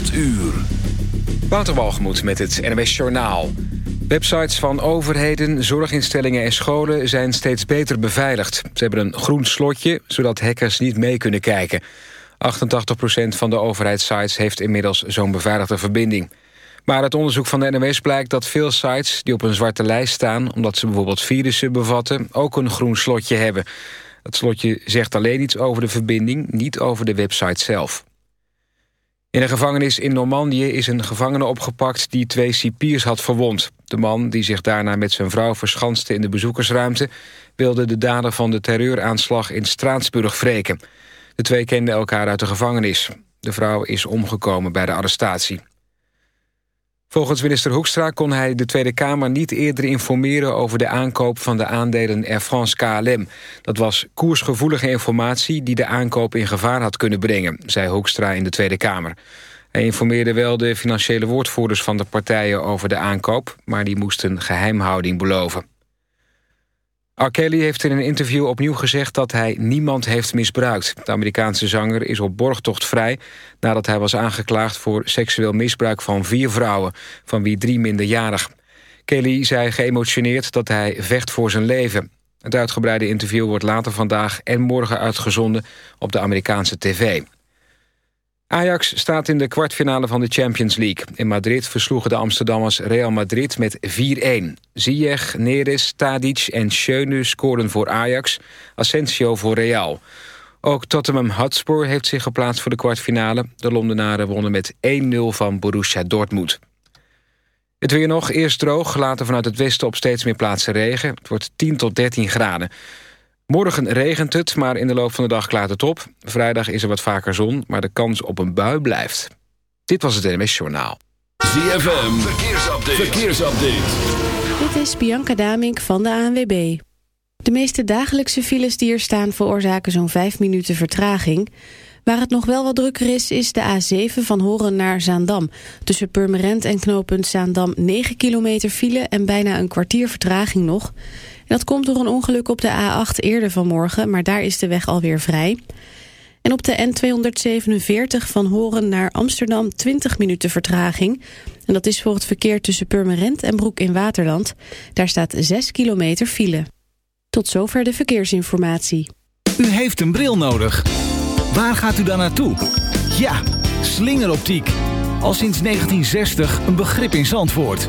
8 uur. Waterwalgemoed met het NWS Journaal. Websites van overheden, zorginstellingen en scholen zijn steeds beter beveiligd. Ze hebben een groen slotje, zodat hackers niet mee kunnen kijken. 88% van de overheidssites heeft inmiddels zo'n beveiligde verbinding. Maar uit onderzoek van de NWS blijkt dat veel sites die op een zwarte lijst staan... omdat ze bijvoorbeeld virussen bevatten, ook een groen slotje hebben. Het slotje zegt alleen iets over de verbinding, niet over de website zelf. In een gevangenis in Normandië is een gevangene opgepakt... die twee cipiers had verwond. De man, die zich daarna met zijn vrouw verschanste in de bezoekersruimte... wilde de dader van de terreuraanslag in Straatsburg wreken. De twee kenden elkaar uit de gevangenis. De vrouw is omgekomen bij de arrestatie. Volgens minister Hoekstra kon hij de Tweede Kamer niet eerder informeren... over de aankoop van de aandelen Air France KLM. Dat was koersgevoelige informatie die de aankoop in gevaar had kunnen brengen... zei Hoekstra in de Tweede Kamer. Hij informeerde wel de financiële woordvoerders van de partijen over de aankoop... maar die moesten geheimhouding beloven. R. Kelly heeft in een interview opnieuw gezegd dat hij niemand heeft misbruikt. De Amerikaanse zanger is op borgtocht vrij... nadat hij was aangeklaagd voor seksueel misbruik van vier vrouwen... van wie drie minderjarig. Kelly zei geëmotioneerd dat hij vecht voor zijn leven. Het uitgebreide interview wordt later vandaag en morgen uitgezonden... op de Amerikaanse tv. Ajax staat in de kwartfinale van de Champions League. In Madrid versloegen de Amsterdammers Real Madrid met 4-1. Ziyech, Neres, Tadic en Schöne scoren voor Ajax. Asensio voor Real. Ook Tottenham Hotspur heeft zich geplaatst voor de kwartfinale. De Londenaren wonnen met 1-0 van Borussia Dortmund. Het weer nog, eerst droog, later vanuit het westen op steeds meer plaatsen regen. Het wordt 10 tot 13 graden. Morgen regent het, maar in de loop van de dag klaart het op. Vrijdag is er wat vaker zon, maar de kans op een bui blijft. Dit was het NMS Journaal. ZFM, verkeersupdate. verkeersupdate. Dit is Bianca Damink van de ANWB. De meeste dagelijkse files die er staan veroorzaken zo'n 5 minuten vertraging. Waar het nog wel wat drukker is, is de A7 van Horen naar Zaandam. Tussen Purmerend en knooppunt Zaandam 9 kilometer file en bijna een kwartier vertraging nog dat komt door een ongeluk op de A8 eerder vanmorgen, maar daar is de weg alweer vrij. En op de N247 van Horen naar Amsterdam 20 minuten vertraging. En dat is voor het verkeer tussen Purmerend en Broek in Waterland. Daar staat 6 kilometer file. Tot zover de verkeersinformatie. U heeft een bril nodig. Waar gaat u dan naartoe? Ja, slingeroptiek. Al sinds 1960 een begrip in Zandvoort.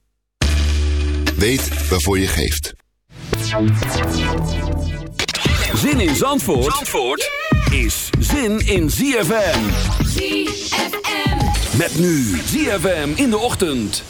Weet waarvoor je geeft. Zin in Zandvoort, Zandvoort is zin in ZFM. ZFM. Met nu ZFM in de ochtend.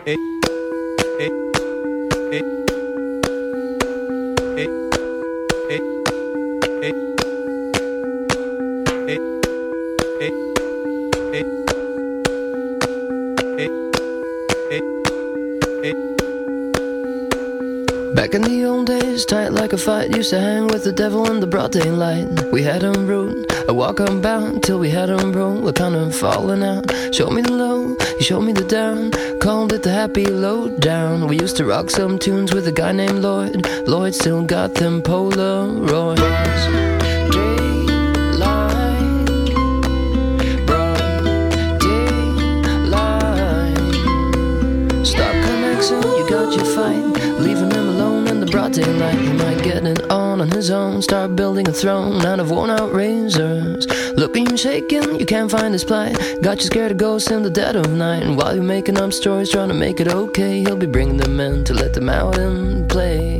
Back in the old days, tight like a fight, used to hang with the devil in the broad daylight. We had him rude, a walk unbound till we had him roll. We're kind of falling out. Show me the low, you showed me the down. Called it the happy low down. We used to rock some tunes with a guy named Lloyd. Lloyd still got them Polaroids. Daylight, broad daylight. Stop connecting, you got your fight. Leaving him alone in the broad daylight. He might get it on on his own. Start building a throne out of worn out razors. Looking you shaking, you can't find his plight. Got you scared of ghosts in the dead of night. And while you're making up stories, trying to make it okay, he'll be bringing them in to let them out and play.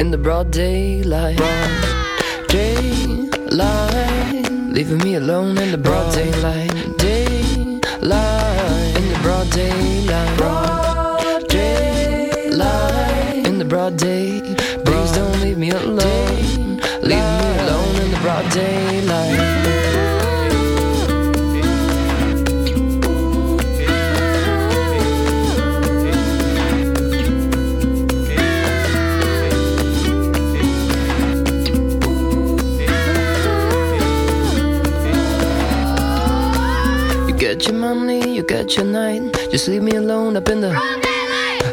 In the broad daylight, broad daylight, leaving me alone in the broad daylight, daylight, in the broad daylight, broad daylight. Broad day. Please don't leave me alone. Leave me alone in the broad daylight. You get your money, you get your night. Just leave me alone up in the.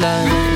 蓝。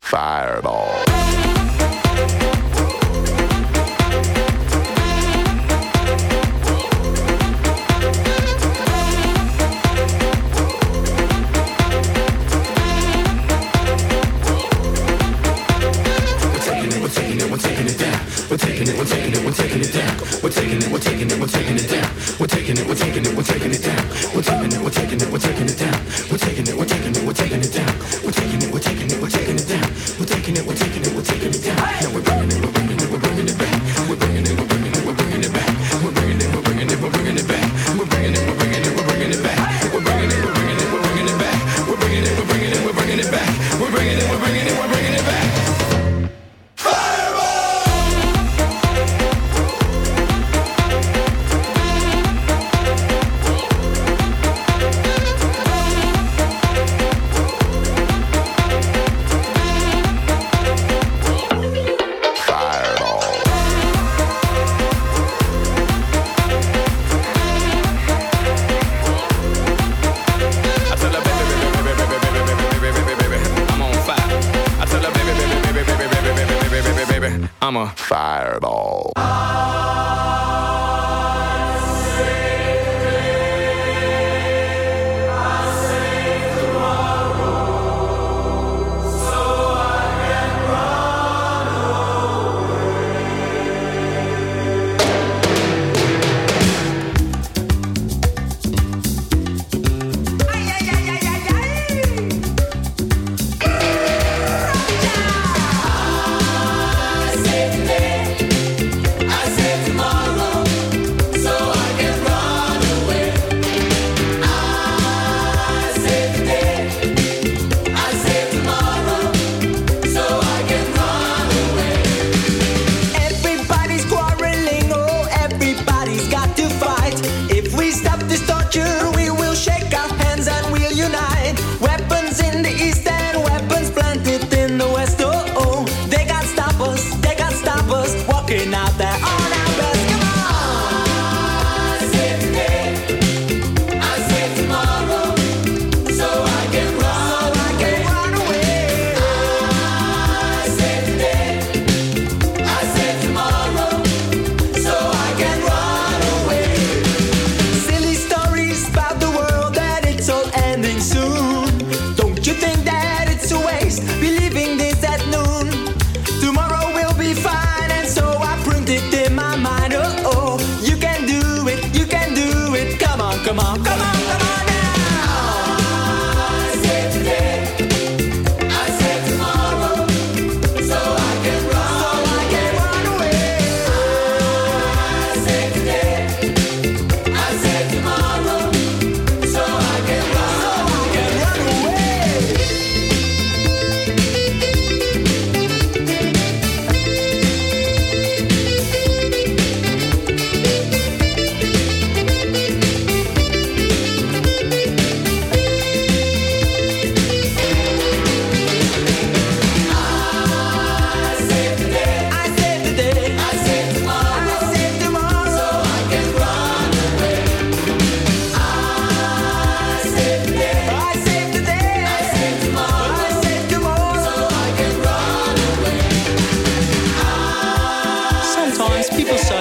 Fireball. tomorrow.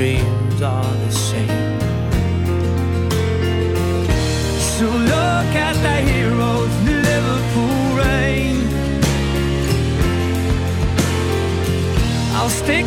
Dreams are the same. So look at the heroes in Liverpool rain. I'll stick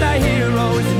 the heroes.